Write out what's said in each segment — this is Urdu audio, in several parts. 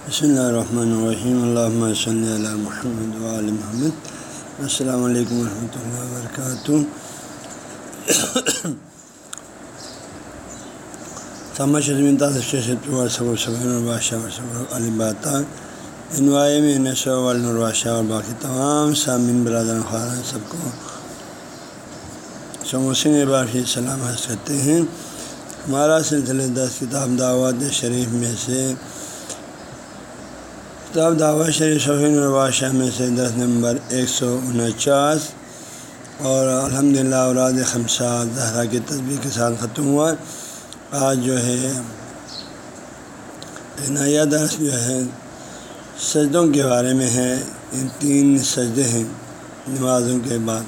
بسم اللہ الرحمن الرحیم اللہ صلی اللہ محمد علیہ محمد السلام علیکم ورحمۃ اللہ وبرکاتہ انوائے میں نشو النواشہ اور باقی تمام سامعین برادر خارن سب کو سموسن بار ہی سلام حاصل کرتے ہیں ہمارا سلسلہ دس کتاب دعوت شریف میں سے کتاب دعوت شریف شفین الباشہ میں سے دس نمبر ایک سو انچاس اور الحمد للہ اوراد خمسہ زہرا کی تصویر کے ساتھ ختم ہوا۔ آج جو ہے نیا درس جو ہے، سجدوں کے بارے میں ہے۔ ان تین سجدے ہیں نمازوں کے بعد۔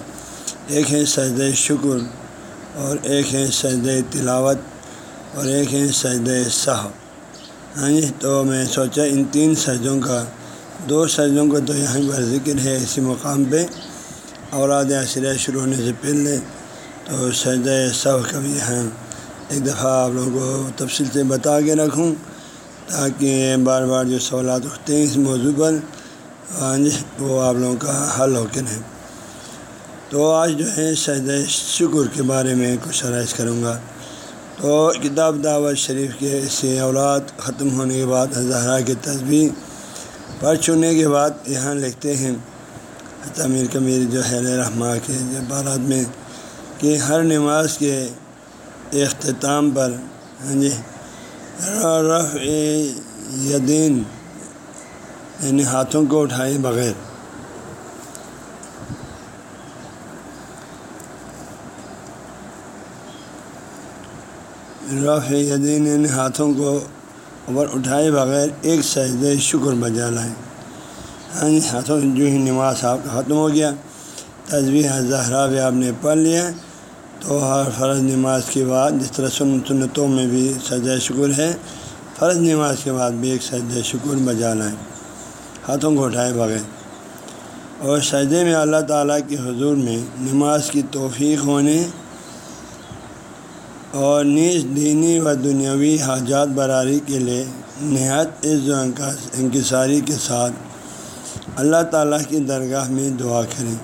ایک ہے سجد شکر اور ایک ہے سجد تلاوت اور ایک ہے سجد صاحب ہاں جی تو میں سوچا ان تین سجدوں کا، دو سجدوں کو تو یہاں پر ذکر ہے اسی مقام پہ۔ اوراد عصر شروع ہونے سے پہلے تو سجد صاحب کا بھی یہاں ایک دفعہ آپ لوگوں کو تفصیل سے بتا کے رکھوں تاکہ بار بار جو سوالات اٹھتے ہیں اس موضوع پر ہاں جی وہ آپ لوگوں کا حل ہو کے رہے۔ تو آج جو ہے شہد شکر کے بارے میں کچھ عرائض کروں گا۔ تو کتاب دعوت شریف کے سے اولاد ختم ہونے کے بعد ہزارہ کی تصویر پڑھ چھونے کے بعد یہاں لکھتے ہیں۔ تعمیر کمیر جو ہے رحمٰ کے بارات میں کہ ہر نماز کے اختتام پر ہاں جی رف یدین یعنی ہاتھوں کو اٹھائے بغیر۔ رف یدین یعنی ہاتھوں کو اوپر اٹھائے بغیر ایک سجد شکر بجا لائیں ہاں جی ہاتھوں جو ہی نماز آپ کا ختم ہو گیا تصویر زہرا بھی آپ نے پڑھ لیا۔ تو ہر فرض نماز کے بعد، جس طرح سن سنتوں میں بھی سجۂ شکر ہے، فرض نماز کے بعد بھی ایک سجدہ شکر بجا لائیں ہاتھوں کو اٹھائے بغیر۔ اور سجدے میں اللہ تعالیٰ کے حضور میں نماز کی توفیق ہونے اور نیز دینی و دنیاوی حاجات براری کے لیے نہایت عز و انکساری کے ساتھ اللہ تعالیٰ کی درگاہ میں دعا کریں۔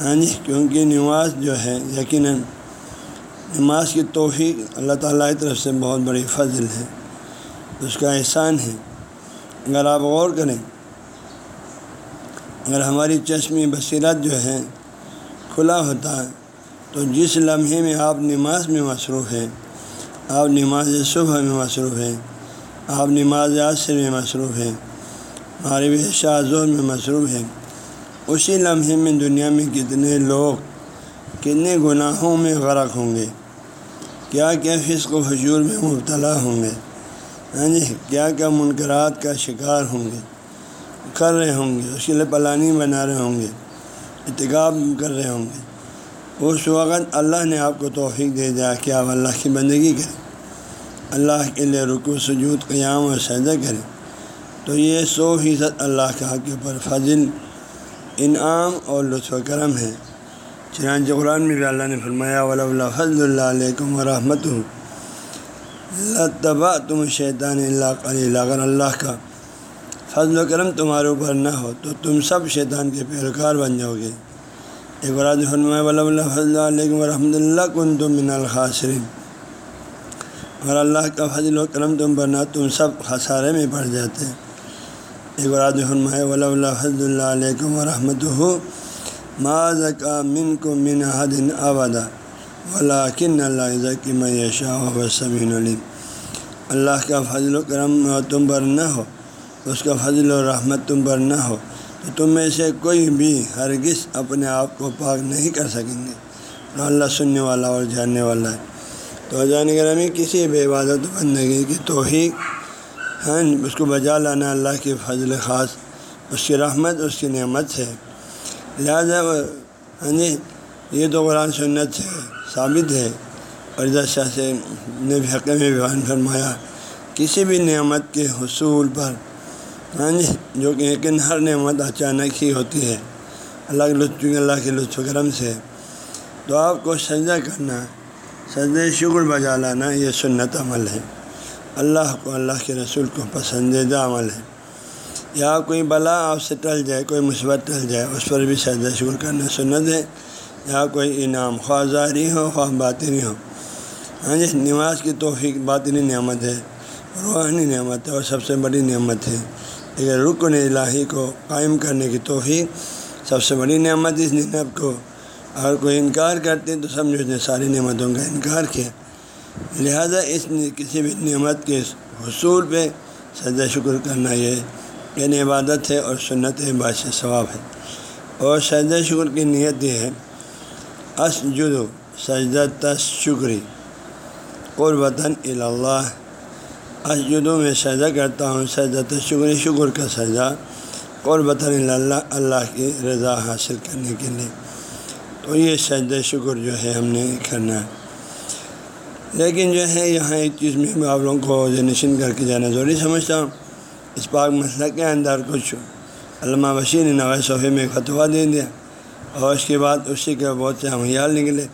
ہاں جی کیونکہ نماز جو ہے، یقیناً نماز کی توفیق اللہ تعالیٰ کی طرف سے بہت بڑی فضل ہے، اس کا احسان ہے۔ اگر آپ غور کریں، اگر ہماری چشمی بصیرت جو ہے کھلا ہوتا ہے تو جس لمحے میں آپ نماز میں مصروف ہیں، آپ نماز صبح میں مصروف ہیں، آپ نماز عصر میں مصروف ہیں ہمارے شاہ زور میں مصروف ہیں، اسی لمحے میں دنیا میں کتنے لوگ، کتنے گناہوں میں غرق ہوں گے، کیا کیا فسق و حجور میں مبتلا ہوں گے ہاں جی کیا کیا منکرات کا شکار ہوں گے، کر رہے ہوں گے اس کے لیے پلانی بنا رہے ہوں گے اتکاب کر رہے ہوں گے۔ اس وقت اللہ نے آپ کو توفیق دے دیا کہ آپ اللہ کی بندگی کریں۔ اللہ کے لیے رکو سجود، قیام اور سجدہ کریں۔ تو یہ سو فیصد اللہ کے کے اوپر فضل انعام اور لطف و کرم ہے چنانچہ قرآن میں بھی اللہ نے فرمایا ولی اللہ فضل اللہ علیکم ورحمۃ اللہ تبا تم شیطان اللہ قلیل اگر اللہ کا فضل و کرم تمہارے اوپر نہ ہو، تو تم سب شیطان کے پیروکار بن جاؤ گے۔ ایک براد فرمایا ولی اللہ فضل علیکم ورحمۃ اللہ کن تم من الخاصرین اگر اللہ کا فضل و کرم تم پر نہ، تم سب خسارے میں پڑ جاتے۔ ہیں ایک فرمائے ولی اللہ حد اللہ علیکم و رحمۃ ہو معذ کا من کو من حدن آبادا ولا کن اللہ ذکی میں شاہ علیم اللہ کا فضل و کرم تم پر نہ ہو، اس کا فضل و رحمت تم پر نہ ہو۔ تو تم میں سے کوئی بھی ہرگز اپنے آپ کو پاک نہیں کر سکیں گے۔ اللہ سننے والا اور جاننے والا ہے۔ تو جان گرامی کسی بھی عبادت بندگی کی توحیق ہاں اس کو بجا لانا اللہ کی فضل خاص، اس کی رحمت، اس کی نعمت ہے لہٰذا ہاں جی یہ تو قرآن سنت سے ثابت ہے۔ ارضا شاہ سے نے بھی حق میں بیان فرمایا، کسی بھی نعمت کے حصول پر ہاں جی جو کہ لیکن ہر نعمت اچانک ہی ہوتی ہے۔ اللہ کے لطف اللہ کے لطف کرم سے۔ تو آپ کو سجدہ کرنا سجدہ شکر بجا لانا، یہ سنت عمل ہے۔ اللہ کو، اللہ کے رسول کو پسندیدہ عمل ہے۔ یا کوئی بلا آپ سے ٹل جائے، کوئی مثبت ٹل جائے، اس پر بھی سجدہ شکر کرنا سنت ہے۔ یا کوئی انعام، خواہ ظاہری ہو، خواہ باطنی ہو۔ ہاں جی نماز کی توفیق باطنی نعمت ہے، روحانی نعمت ہے، اور سب سے بڑی نعمت ہے۔ لیکن رکن الہی کو قائم کرنے کی توفیق۔ سب سے بڑی نعمت اس نعمت کو۔ اگر کوئی انکار کرتے تو سمجھو اس نے ساری نعمتوں کا انکار کیا۔ لہذا اس کسی بھی نعمت کے حصول پہ سجدہ شکر کرنا یہ یعنی عبادت ہے اور سنت باعث ثواب ہے۔ اور سجدہ شکر کی نیت یہ ہے اس جدو سجدہ تس شکری۔ قربتاً اللہ۔ اسجدوں میں سجدہ کرتا ہوں، سجدہ تشکری شکر کا سجدہ۔ قربتاً اللہ اللہ کی رضا حاصل کرنے کے لیے۔ تو یہ سجدہ شکر جو ہے، ہم نے کرنا ہے۔ لیکن جو ہے، یہاں ایک چیز میں آپ لوگوں کو نشین کر کے جانا ضروری سمجھتا ہوں۔ اس پاک مسئلہ کے اندر کچھ علامہ بشیر نے نواز صوفے میں فتویٰ دے دیا۔ اور اس کے بعد اسی کے بہت سے ہمیال نکلے۔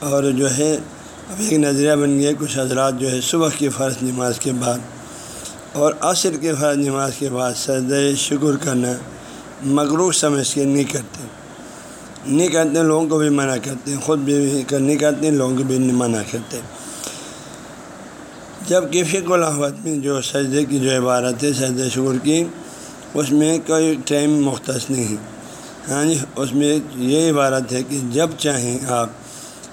اور جو ہے اب ایک نظریہ بن گیا کچھ حضرات جو ہے صبح کی فرض نماز کے بعد اور عصر کے فرض نماز کے بعد سجدہ شکر کرنا مغروب سمجھ کے نہیں کرتے۔ نہیں کرتے لوگوں کو بھی منع کرتے ہیں، خود بھی نہیں کرتے لوگوں کو بھی منع کرتے۔ جبکہ فک الحمد میں جو سجدے کی جو عبارت ہے سجدہ شکر کی، اس میں کوئی ٹائم مختص نہیں ہے۔ ہاں جی اس میں یہ عبارت ہے کہ جب چاہیں آپ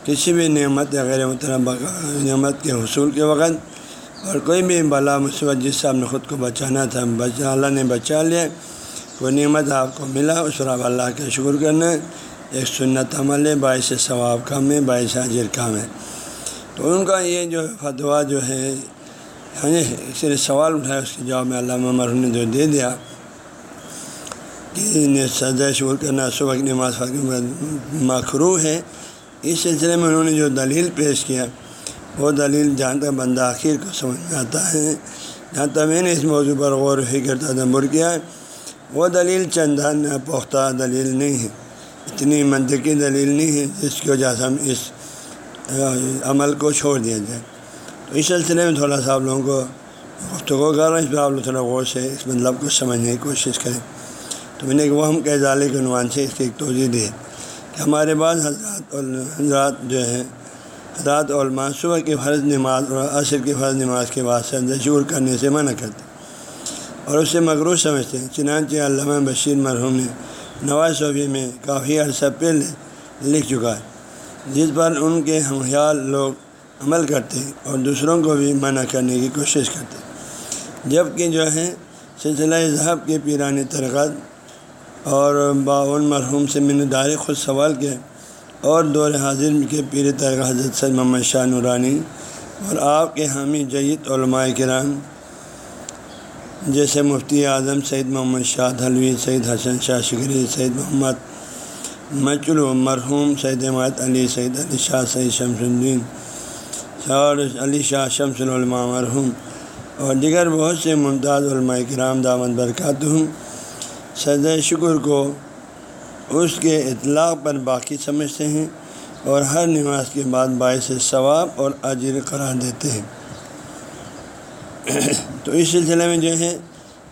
کسی بھی نعمت یا غیر محترم نعمت کے حصول کے وقت اور کوئی بھی بلا مثبت جس سے آپ نے خود کو بچانا تھا بچا اللہ نے بچا لیا، وہ نعمت آپ کو ملا، اس پر آپ اللہ کا شکر کرنا۔ ہے ایک سنت عمل ہے، باعث ثواب کام ہے، باعث حاضر کام ہے۔ تو ان کا یہ جو فتویٰ جو ہے ہاں جی صرف سوال اٹھایا، اس کے جواب میں علامہ مرحوم نے جو دے دیا کہ سجا شکر کرنا، صبح کی نماز مخرو ہے۔ اس سلسلے میں انہوں نے جو دلیل پیش کیا وہ دلیل جہاں تک بندہ آخر کو سمجھ میں آتا ہے، جہاں تک میں نے اس موضوع پر غور و فکر تدمبر کیا وہ دلیل چندہ پختہ دلیل نہیں ہے، اتنی منطقی دلیل نہیں ہے جس کی وجہ سے ہم اس عمل کو چھوڑ دیا جائے۔ تو اس سلسلے میں تھوڑا سا آپ لوگوں کو گفتگو کر رہا ہوں اس پہ آپ لوگ تھوڑا غور سے اس مطلب کو سمجھنے کی کوشش کریں۔ تو میں نے وہ ہم کے ظالے کے عنوان سے اس کی ایک توجہ دی ہے کہ ہمارے بعض حضرات حضرات جو ہے حضرات علماء، صبح کی فرض نماز اور عصر کی فرض نماز کے بعد سے شور کرنے سے منع کرتے اور اسے مغروض سمجھتے ہیں، چنانچہ علامہ بشیر مرحوم نے نواز صوبی میں کافی عرصہ پہلے لکھ چکا ہے، جس پر ان کے ہم خیال لوگ عمل کرتے ہیں اور دوسروں کو بھی منع کرنے کی کوشش کرتے ہیں۔ جبکہ جو ہے سلسلہ اظہب کے پیرانی ترغت اور باون مرحوم سے میں نے دار خود سوال کیا اور دور حاضر کے پیر ترغ حضرت سید محمد شاہ نورانی اور آپ کے حامی جید علماء کرام، جیسے مفتی اعظم سید محمد شاہ حلوی سید حسن شاہ شکری، سید محمد مچلو مرحوم سید احمد علی، سید علی شاہ، سید شمس الدین اور علی شاہ شمس العلماء مرحوم اور دیگر بہت سے ممتاز علماء کرام دامد برکات ہوں سید شکر کو اس کے اطلاق پر باقی سمجھتے ہیں اور ہر نماز کے بعد باعث ثواب اور اجر قرار دیتے ہیں۔ تو اس سلسلے میں جو ہے،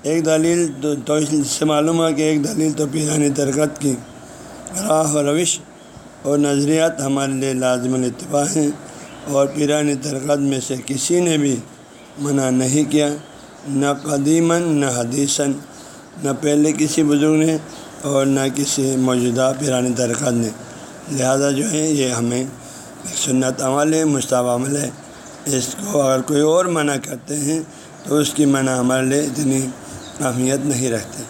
ایک دلیل تو تو اس سے معلوم ہے کہ ایک دلیل تو پیرانی ترکت کی راہ و روش اور نظریات ہمارے لیے لازم الاتباع ہیں اور پیرانی ترکت میں سے کسی نے بھی منع نہیں کیا، نہ قدیماً، نہ حدیثاً۔ نہ پہلے کسی بزرگ نے اور نہ کسی موجودہ پیرانی ترکت نے۔ لہذا جو ہے، یہ ہمیں سنت عمل ہے مشتبہ عمل ہے۔ اس کو اگر کوئی اور منع کرتے ہیں، تو اس کی منع ہمارے لیے اتنی اہمیت نہیں رکھتے۔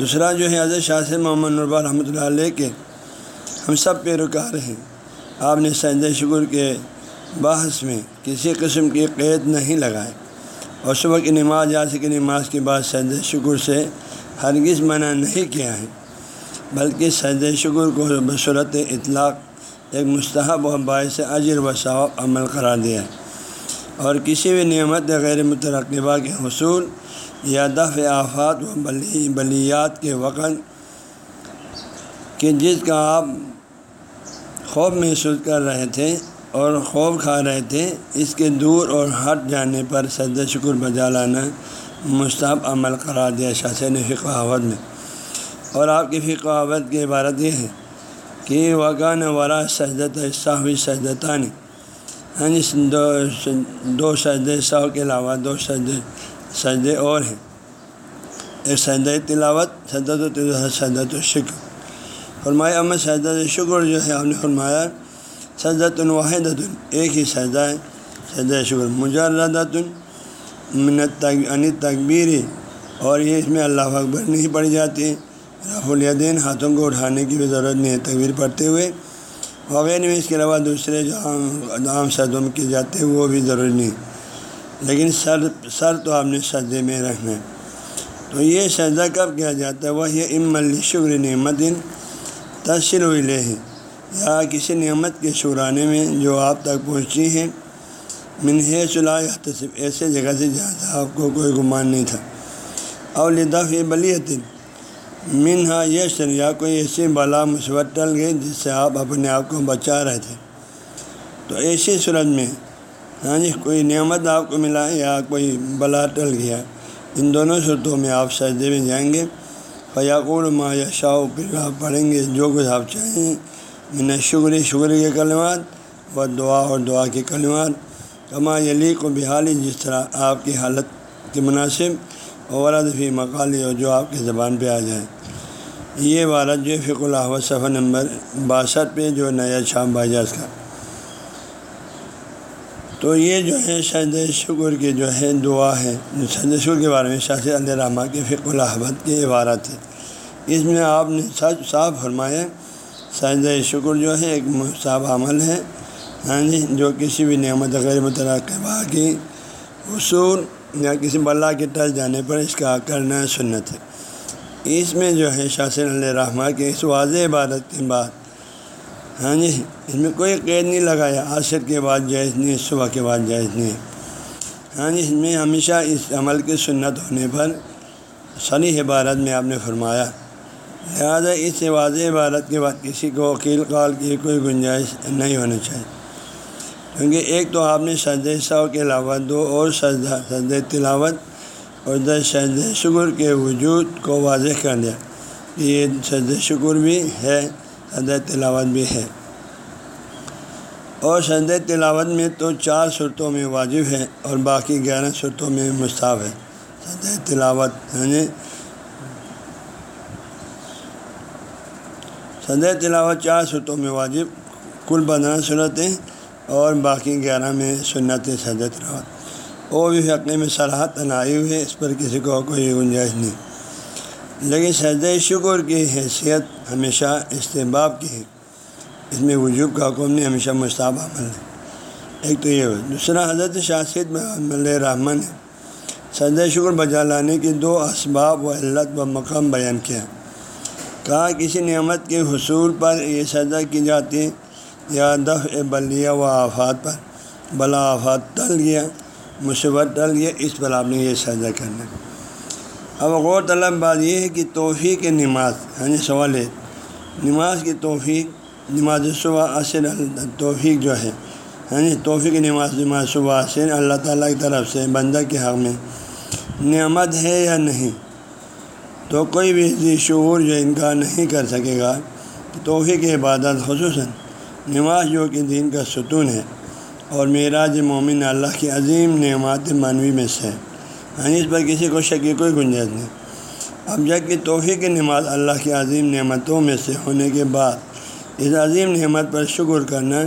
دوسرا جو ہے، حضرت شاہ سے محمد نربا رحمۃ اللہ علیہ کے ہم سب پیروکار ہیں۔ آپ نے سید شکر کے بحث میں کسی قسم کی قید نہیں لگائے اور صبح کی نماز سے کی نماز کے بعد سید شکر سے ہرگز منع نہیں کیا ہے، بلکہ سید شکر کو بصورت اطلاق، ایک مستحب و باعث اجر و ثواب عمل قرار دیا ہے۔ اور کسی بھی نعمت غیر مترقبہ کے حصول یا دفع آفات و بلی، بلیات کے وقت کہ جس کا آپ خوف محسوس کر رہے تھے اور خوف کھا رہے تھے۔ اس کے دور اور ہٹ جانے پر سد شکر بجا لانا مستحب عمل قرار دیا شاثر نے فقاوت میں۔ اور آپ کی فقاوت کی عبارت یہ ہے کہ وقان ورا سجدت صاحب سجدتانی ہاں جی دو دو سجدے سو کے علاوہ دو سجدے سجدے اور ہیں۔ ایک سجدہ تلاوت سجدت و سجدت و شکر۔ فرمایا احمد سجدت شکر جو ہے، آپ نے فرمایا سجدت الواحد ایک ہی سجدہ ہے، سجدہ شکر مجردت منت ان تقبیر اور یہ اس میں اللہ اکبر نہیں پڑھی جاتی رف الیدین، ہاتھوں کو اٹھانے کی بھی ضرورت نہیں ہے تقبیر پڑھتے ہوئے۔ وغیرہ میں اس کے علاوہ دوسرے جو عام عام سجدوں میں کی جاتے ہیں، وہ بھی ضروری نہیں۔ لیکن سر سر تو آپ نے سجدے میں رکھنا ہے۔ تو یہ سجدہ کب کیا جاتا ہے؟ وہ یہ ام شکر نعمت تشر ہوئی لے ہے یا کسی نعمت کے شکرانے میں جو آپ تک پہنچی ہے منہ صلاح تصف ایسے جگہ سے جہاں آپ کو کوئی گمان نہیں تھا۔ اور لدف بلیت منہا یشر یا کوئی ایسی بلا مثبت ٹل گئی جس سے آپ اپنے آپ کو بچا رہے تھے۔ تو ایسی صورت میں ہاں جی کوئی نعمت آپ کو ملا یا کوئی بلا ٹل گیا، ان دونوں صورتوں میں آپ سجدے میں جائیں گے۔ فیاقول ما یا شاء پھر آپ پڑھیں گے جو کچھ آپ چاہیں۔ من شکر شکر کے کلمات و دعا اور دعا کے کلمات، کما علی کو بحالی، جس طرح آپ کی حالت کے مناسب اور فی مقالی اور جو آپ کی زبان پہ آ جائے۔ یہ عبارت جو فق اللہ صفحہ نمبر باسٹھ پہ جو نیا شام باجاز کا۔ تو یہ جو ہے شہد شکر کی جو ہے، دعا ہے۔ شہد شکر کے بارے میں شاہ علیہ رحمٰ کے فق الحبت کی عبارت ہے۔ اس میں آپ نے سچ صاف فرمایا شہد شکر جو ہے، ایک صاف عمل ہے ہاں جی جو کسی بھی نعمت غیر مترقبہ کی اصول یا کسی بلا کے ٹل جانے پر اس کا کرنا سنت ہے۔ اس میں جو ہے شاثر علیہ رحمٰ کے اس واضح عبادت کے بعد ہاں جی اس میں کوئی قید نہیں لگایا، عصر کے بعد جائز نہیں، صبح کے بعد جائز نہیں۔ ہاں جی اس میں ہمیشہ اس عمل کی سنت ہونے پر صحیح عبارت میں آپ نے فرمایا۔ لہٰذا اس واضح عبارت کے بعد کسی کو وکیل قال کی کوئی گنجائش نہیں ہونا چاہیے۔ کیونکہ ایک تو آپ نے سجد سو کے علاوہ دو اور سجدہ سجد تلاوت اور دس سجد شکر کے وجود کو واضح کر دیا کہ یہ سجد شکر بھی ہے سجد تلاوت بھی ہے۔ اور سجد تلاوت میں تو چار صورتوں میں واجب ہے اور باقی گیارہ صورتوں میں مستعب ہے۔ سجد تلاوت یعنی سجد تلاوت چار صورتوں میں واجب، کل پندرہ صورتیں اور باقی گیارہ میں سنت سجد روت وہ بھی حقے میں سراحت تنائی ہوئی ہے، اس پر کسی کو کوئی گنجائش نہیں۔ لیکن سجد شکر کی حیثیت ہمیشہ استحباب کی ہے۔ اس میں وجوب کا حکم نہیں، ہمیشہ مشتاب عمل ہے۔ ایک تو یہ دوسرا، حضرت شاست محمد رحمن نے سجد شکر بجا لانے کی دو اسباب و علت و مقام بیان کیا۔ کہا کسی نعمت کے حصول پر یہ سجدہ کی جاتی ہے یا دف بلیہ و آفات پر، بلا آفات ٹل گیا، مصیبت ٹل گیا، اس پر آپ نے یہ سجا کرنا اب غور طلب بات یہ ہے کہ توفیق نماز ہاں جی سوال ہے۔ نماز کی توفیق، نماز صبح اصل توفیق جو ہے ہاں جی توفیق نماز نماز صبح اصل اللہ تعالیٰ کی طرف سے، بندہ کے حق میں نعمت ہے یا نہیں؟ تو کوئی بھی شعور جو انکار نہیں کر سکے گا کہ توفیق عبادت خصوصاً نماز جو کہ دین کا ستون ہے اور معراج مومن اللہ کی عظیم نعمات معنوی میں سے ہے۔ یعنی اس پر کسی کو شکی کوئی گنجائش نہیں۔ اب جبکہ توفیق نماز اللہ کی عظیم نعمتوں میں سے ہونے کے بعد اس عظیم نعمت پر شکر کرنا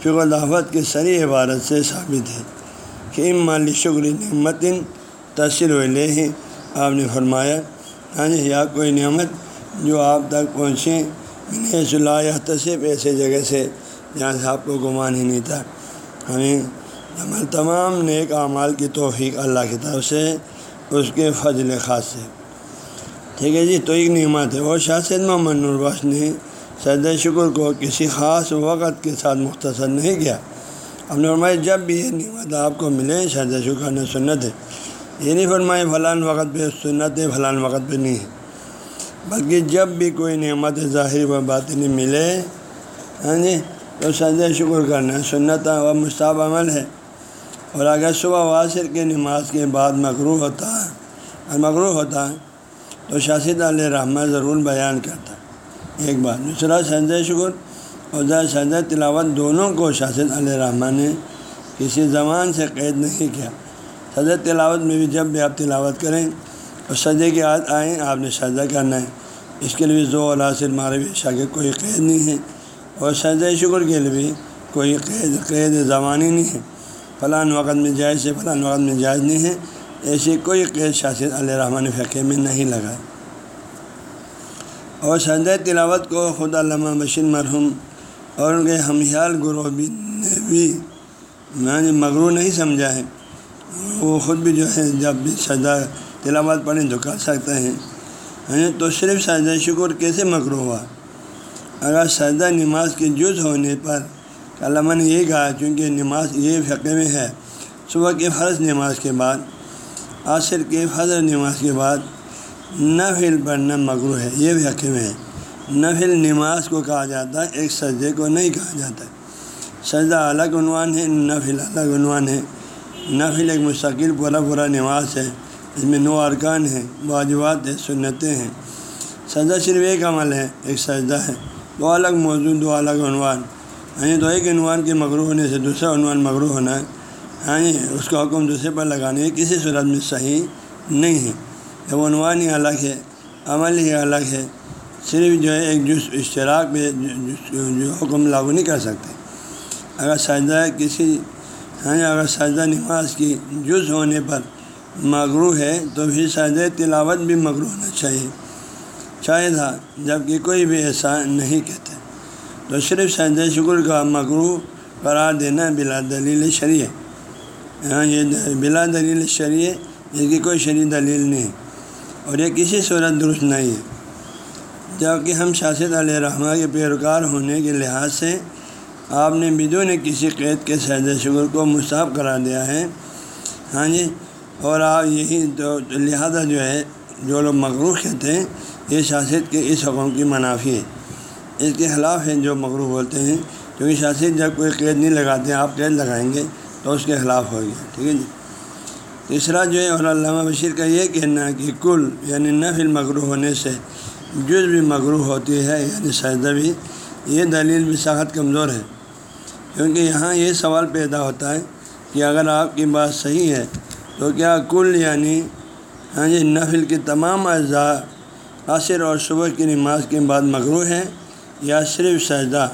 فکر دعوت کی سری عبارت سے ثابت ہے کہ ام مالی شکر نعمت تاثر لے ہی آپ نے فرمایا ہاں جی یا کوئی نعمت جو آپ تک پہنچیں میں صلاح تصب ایسے جگہ سے جہاں سے آپ کو گمان ہی نہیں تھا۔ ہمیں عمل تمام نیک اعمال کی توفیق اللہ کی طرف سے، اس کے فضل خاص سے۔ ٹھیک ہے جی تو ایک نعمت ہے۔ اور شاست محمد نرباش نے سید شکر کو کسی خاص وقت کے ساتھ مختصر نہیں کیا۔ اب نے جب بھی یہ نعمت آپ کو ملے شاید شکر نے سنت ہے۔ یہ نہیں فرمائے فلاں وقت پہ سنت ہے فلاں وقت پہ نہیں ہے۔ بلکہ جب بھی کوئی نعمت ظاہر و باطنی ملے ہاں جی تو سجدہ شکر کرنا سنت و مستعب عمل ہے۔ اور اگر صبح واصر کے نماز کے بعد مغرو ہوتا ہے، اور مغروح ہوتا ہے، تو شاشد علیہ رحمٰ ضرور بیان کرتا ایک بات، دوسرا سند شکر اور سند تلاوت دونوں کو شاشد علیہ رحمٰ نے کسی زبان سے قید نہیں کیا۔ سجا تلاوت میں بھی جب بھی آپ تلاوت کریں اور سجے کی عادت آئیں، آپ نے سجدہ کرنا ہے۔ اس کے لیے زو عناصر مارے شاہ کے کوئی قید نہیں ہے۔ اور سجدہ شکر کے لیے بھی کوئی قید قید زبانی نہیں ہے۔ فلاں وقت میں جائز ہے فلاں وقت میں جائز نہیں ہے۔ ایسی کوئی قید شاشد علیہ رحمٰن فقے میں نہیں لگا۔ اور سجدہ تلاوت کو خود علامہ بشیر مرحوم اور ان کے ہمیال گروہ بھی نے بھی میں نے مغرو نہیں سمجھا ہے۔ وہ خود بھی جو ہے جب بھی سجدہ تلاوت پڑھیں تو کر سکتے ہیں۔ تو صرف سجدہ شکر کیسے مغرو ہوا؟ اگر سجدہ نماز کی جز ہونے پر علامہ نے یہ کہا، چونکہ نماز یہ فقے میں ہے، صبح کے فرض نماز کے بعد، عصر کے فضر نماز کے بعد نفل پڑھنا مغرو ہے۔ یہ فقے میں ہے۔ نفل نماز کو کہا جاتا ہے، ایک سجدے کو نہیں کہا جاتا۔ ہے سجدہ الگ عنوان ہے، نفل الگ عنوان ہے۔ نفل ایک مستقل پورا پورا نماز ہے، اس میں نو ارکان ہیں، واجبات ہیں، سنتیں ہیں۔ سجدہ صرف ایک عمل ہے، ایک سجدہ ہے۔ دو الگ موضوع، دو الگ عنوان۔ ہاں تو ایک عنوان کے مغرو ہونے سے دوسرا عنوان مغرو ہونا ہے۔ ہاں اس کا حکم دوسرے پر لگانے کسی صورت میں صحیح نہیں ہے۔ جب عنوان ہی الگ ہے، عمل ہی الگ ہے۔ صرف جو ہے، ایک جس اشتراک پہ جو حکم لاگو نہیں کر سکتے۔ اگر سجدہ کسی ہاں اگر سجدہ نماز کی جز ہونے پر مغرو ہے، تو پھر سجدہ تلاوت بھی مغرو ہونا چاہیے۔ چاہے تھا جبکہ کوئی بھی ایسا نہیں کہتے۔ تو صرف سجدہ شکر کا مغرو قرار دینا بلا دلیل شریع ہاں یہ بلا دلیل شریع اس کی کوئی شریع دلیل نہیں۔ اور یہ کسی صورت درست نہیں ہے۔ جبکہ ہم شاشد علیہ رحمٰ کے پیروکار ہونے کے لحاظ سے آپ نے بدون کسی قید کے سید شکر کو مصعب کرا دیا ہے۔ ہاں جی اور آپ یہی تو لہٰذا جو ہے، جو لوگ مغروح کہتے ہیں یہ شاشد کے اس حکم کی منافی ہے اس کے خلاف ہیں جو مغروح بولتے ہیں۔ کیونکہ شاشد جب کوئی قید نہیں لگاتے، آپ قید لگائیں گے تو اس کے خلاف ہوگی ٹھیک ہے جی۔ تیسرا جو ہے، اور علامہ بشیر کا یہ کہنا ہے کہ کل یعنی نفل مغروح ہونے سے جز بھی مغروح ہوتی ہے یعنی سجدہ بھی، یہ دلیل بھی سخت کمزور ہے۔ کیونکہ یہاں یہ سوال پیدا ہوتا ہے کہ اگر آپ کی بات صحیح ہے تو کیا کل یعنی ہاں جی نفل کے تمام اجزاء عصر اور صبح کی نماز کے بعد مغرو ہے یا صرف سجدہ؟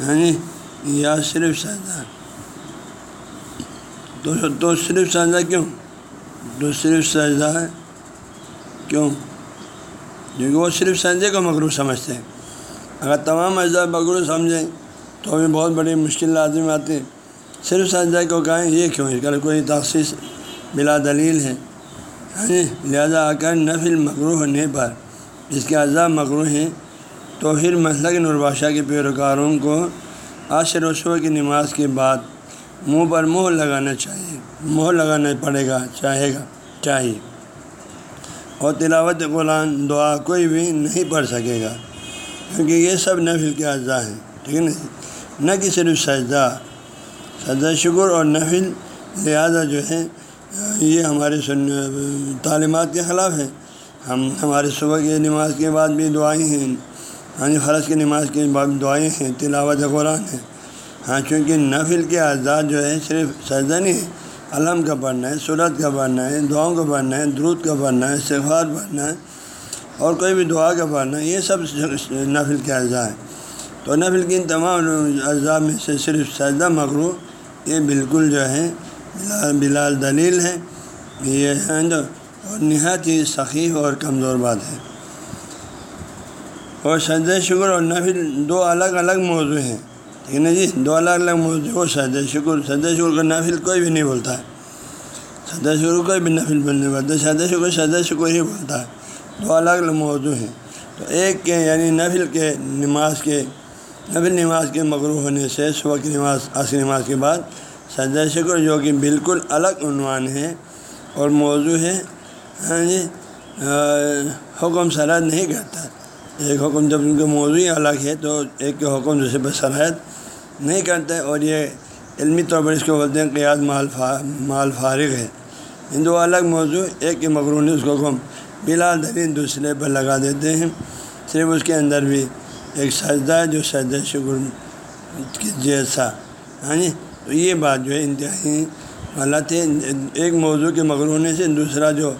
ہاں جی یا صرف سجدہ؟ تو تو صرف سجدہ کیوں؟ تو صرف سجدہ ہے، کیوں؟ کیونکہ وہ صرف سجدے کو مغرو سمجھتے ہیں۔ اگر تمام اجزاء مغرو سمجھیں تو بھی بہت بڑی مشکل لازم آتی صرف سجدہ کو کہیں یہ کیوں؟ اس کا کوئی تخصیص بلا دلیل ہے۔ ہاں جی لہٰذا آ کر نفل مغرو ہونے پر اس کے اعضاء مغرو ہیں، تو پھر مسلک نرباشہ کے پیروکاروں کو عاشر و شو کی نماز کے بعد منہ پر منہ لگانا چاہیے۔ منہ لگانا پڑے گا، چاہے گا، چاہیے۔ اور تلاوت قرآن دعا کوئی بھی نہیں پڑھ سکے گا، کیونکہ یہ سب نفل کے اعضاء ہیں، ٹھیک ہے نا؟ نہ کہ صرف سجدہ سجدہ شکر اور نفل، لہٰذا جو ہے، یہ ہمارے سن، تعلیمات کے خلاف ہے ہم ہمارے صبح کی نماز کے بعد بھی دعائیں ہیں۔ ہاں جی فرض کی نماز کے بعد دعائیں ہیں، تلاوت قرآن ہے۔ ہاں چونکہ نفل کے آزاد جو ہے صرف سجدہ نہیں ہے علم کا پڑھنا ہے صورت کا پڑھنا ہے، دعاؤں کا پڑھنا ہے، درود کا پڑھنا ہے، استغفار پڑھنا ہے اور کوئی بھی دعا کا پڑھنا ہے، یہ سب نفل کے اعضاء ہیں۔ تو نفل کی ان تمام اجزاء میں سے صرف سجدہ مغرو یہ بالکل جو ہے، بلال دلیل ہے یہ ہے اور نہایت ہی سخیف اور کمزور بات ہے۔ اور سجدہ شکر اور نفل دو الگ الگ موضوع ہیں۔ ٹھیک ہے نا جی دو الگ الگ موضوع ہو سجدہ شکر سجدہ شکر کا نفل کوئی بھی نہیں بولتا۔ ہے سجدہ شکر کوئی بھی نفل بولنے بولتا۔ سجدہ شکر سجدہ شکر ہی بولتا۔ ہے دو الگ الگ موضوع ہیں۔ تو ایک کے یعنی نفل کے نماز کے نفل نماز کے مغروب ہونے سے، صبح کی نماز، عصر نماز کے بعد سجدہ شکر، جو کہ بالکل الگ عنوان ہے اور موضوع ہے ہاں جی حکم سرحد نہیں کرتا ایک حکم جب ان کا موضوع ہی الگ ہے تو ایک کے حکم دوسرے پر سرحد نہیں کرتا اور یہ علمی طور پر اس کو بولتے ہیں قیاض مال فا، مال فارغ ہے۔ دو الگ موضوع، ایک کے مقرون اس کو ہم بلا دلیل، دوسرے پر لگا دیتے ہیں۔ صرف اس کے اندر بھی ایک سجدہ ہے جو سجدہ شکر جیسا۔ ہاں جی تو یہ بات جو ہے انتہائی غلط ہے۔ ایک موضوع کے مغرونے سے دوسرا جو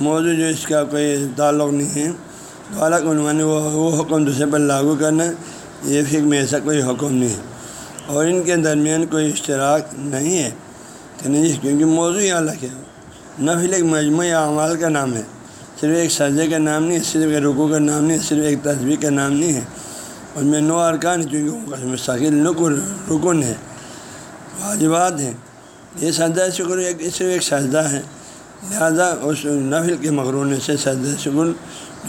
موضوع جو اس کا کوئی تعلق نہیں ہے۔ تو الگ عنوان وہ وہ حکم دوسرے پر لاگو کرنا، یہ فکر میں ایسا کوئی حکم نہیں ہے۔ اور ان کے درمیان کوئی اشتراک نہیں ہے۔ یعنی کہ نہیں جی کیونکہ موضوع ہی الگ ہے۔ نفل ایک مجموعی اعمال کا نام ہے۔ صرف ایک سجے کا نام نہیں ہے، صرف ایک رکو کا نام نہیں ہے، صرف ایک تصویر کا نام نہیں ہے۔ اس میں نو ارکان چونکہ مستقل رکن ہے، واجبات ہیں۔ یہ سجدہ شکر ایک صرف ایک سجدہ ہے۔ لہذا اس نفل کے مغرون سے سجدہ شکر،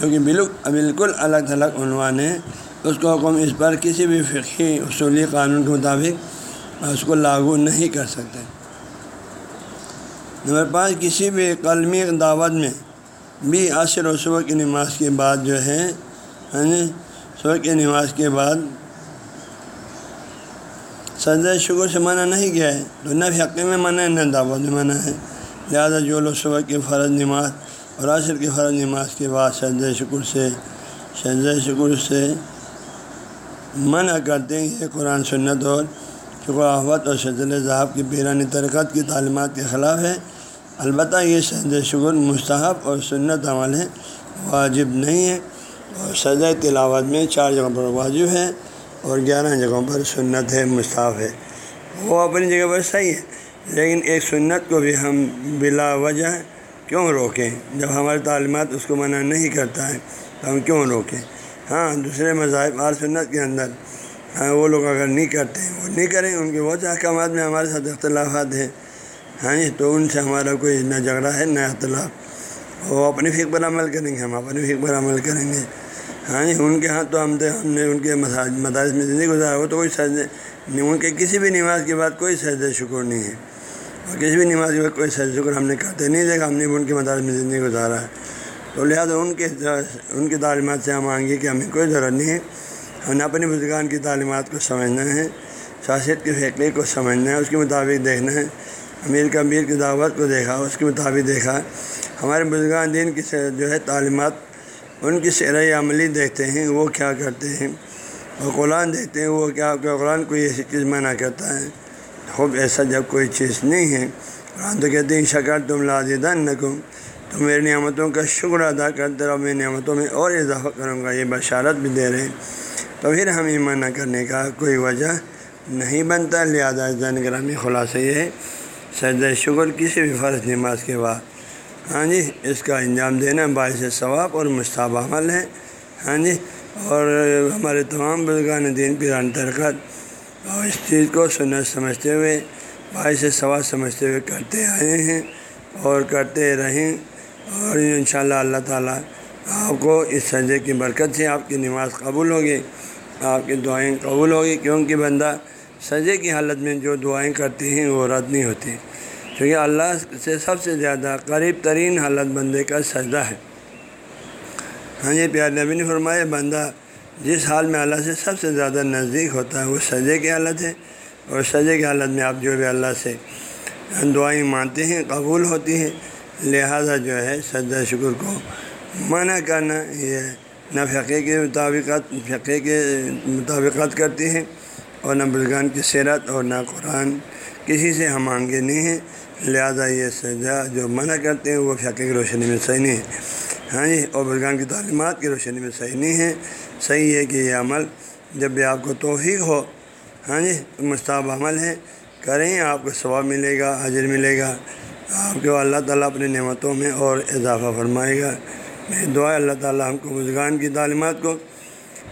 جو کہ بالکل الگ الگ عنوان ہے۔ اس کو حکم اس پر کسی بھی فقی اصولی قانون کے مطابق اس کو لاگو نہیں کر سکتے۔ نمبر پانچ، کسی بھی قلمی دعوت میں بھی عصر و صبح کی نماز کے بعد جو ہے یعنی صبح کی نماز کے بعد سجدہ شکر سے منع نہیں کیا ہے، تو نہ حقی میں منع ہے، نہ دعوت میں منع ہے۔ لہٰذا جو لوگ صبح کی فرض نماز اور عصر کی فرض نماز کے بعد سجدہ شکر سے، سجدہ شکر سے منع کرتے ہیں، یہ قرآن سنت اور شکر احمد اور شجل ذہب کی پیرانی ترکت کی تعلیمات کے خلاف ہے۔ البتہ یہ سجد شکر مستحب اور سنت عمل ہے واجب نہیں ہے اور سجدہ تلاوت میں چار جگہ پر واجب ہے اور گیارہ جگہوں پر سنت ہے، مستحب ہے۔ وہ اپنی جگہ پر صحیح ہے، لیکن ایک سنت کو بھی ہم بلا وجہ کیوں روکیں؟ جب ہماری تعلیمات اس کو منع نہیں کرتا ہے، تو ہم کیوں روکیں؟ ہاں دوسرے مذاہب اور سنت کے اندر ہاں وہ لوگ اگر نہیں کرتے ہیں، وہ نہیں کریں، ان کے بہت سے احکامات میں ہمارے ساتھ اختلافات ہیں۔ ہاں جی، تو ان سے ہمارا کوئی نہ جھگڑا ہے، نہ اختلاف۔ وہ اپنی فکر پر عمل کریں گے، ہم اپنی فکر پر عمل کریں گے۔ ہاں جی ان کے ہاں تو ہم ہم نے ان کے مدارس میں زندگی گزارا، وہ تو کوئی سجدے ان کے کسی بھی نماز کے بعد کوئی سجد شکر نہیں ہے۔ اور کسی بھی نماز کے بعد کوئی سجد شکر ہم نے کرتے نہیں دیکھا، ہم نے ان کے مدارس میں زندگی گزارا۔ ہے تو لہٰذا ان کے ان کی تعلیمات سے ہم آئیں گے کہ ہمیں کوئی ضرورت نہیں ہے۔ ہم نے اپنے بزرگان کی تعلیمات کو سمجھنا ہے، سیاست کے فیصلے کو سمجھنا ہے، اس کے مطابق دیکھنا ہے۔ امیر کبیر کی دعوت کو دیکھا، اس کے مطابق دیکھا۔ ہمارے بزرگان دین کی جو ہے تعلیمات، ان کی شرعی عملی دیکھتے ہیں، وہ کیا کرتے ہیں؟ اور قرآن دیکھتے ہیں، وہ کیا قرآن کوئی ایسی چیز منع کرتا ہے؟ خوب ایسا جب کوئی چیز نہیں ہے، قرآن تو کہتے ہیں، شکر تم لازدان نکم تو میری نعمتوں کا شکر ادا کرتے رہو میری نعمتوں میں اور اضافہ کروں گا، یہ بشارت بھی دے رہے ہیں۔ تو پھر ہمیں منع کرنے کا کوئی وجہ نہیں بنتا، لہٰذا زین گرامی خلاصہ یہ ہے، سجدہ شکر کسی بھی فرض نماز کے بعد۔ ہاں جی اس کا انجام دینا باعث ثواب اور مشتاب عمل ہے ہاں جی اور ہمارے تمام بزرگان دین پیران ترکت اور اس چیز کو سنت سمجھتے ہوئے، باعث ثواب سمجھتے ہوئے کرتے آئے ہیں اور کرتے رہیں۔ اور انشاءاللہ اللہ تعالیٰ آپ کو اس سجدے کی برکت سے آپ کی نماز قبول ہوگی، آپ کی دعائیں قبول ہوگی۔ کیونکہ بندہ سجے کی حالت میں جو دعائیں کرتے ہیں، وہ رد نہیں ہوتی۔ کیونکہ اللہ سے سب سے زیادہ قریب ترین حالت بندے کا سجدہ ہے۔ ہاں یہ پیار نبی نے فرمایا، بندہ جس حال میں اللہ سے سب سے زیادہ نزدیک ہوتا ہے، وہ سجے کی حالت ہے۔ اور سجے کی حالت میں آپ جو بھی اللہ سے دعائیں مانتے ہیں، قبول ہوتی ہیں، لہذا جو ہے، سجدہ شکر کو منع کرنا، یہ نہ فقے کے مطابقات فقے کے مطابقت کرتی ہیں۔ اور نہ بزرگان کی سیرت اور نہ قرآن کسی سے ہم آنگے نہیں ہیں۔ لہذا یہ سجا جو منع کرتے ہیں وہ فقے کی روشنی میں صحیح نہیں ہے۔ ہاں جی اور بزرگان کی تعلیمات کی روشنی میں صحیح نہیں ہے۔ صحیح ہے کہ یہ عمل جب بھی آپ کو توفیق ہو ہاں جی مستعب عمل ہے، کریں، آپ کو ثواب ملے گا حاضر ملے گا۔ آپ کو اللہ تعالیٰ اپنی نعمتوں میں اور اضافہ فرمائے گا۔ میں دعا اللہ تعالیٰ ہم کو بزرگان کی تعلیمات کو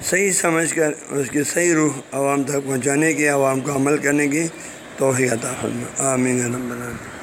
صحیح سمجھ کر اس کی صحیح روح عوام تک پہنچانے کی، عوام کو عمل کرنے کی توفیق عطا فرما آمین۔ رب العالمین۔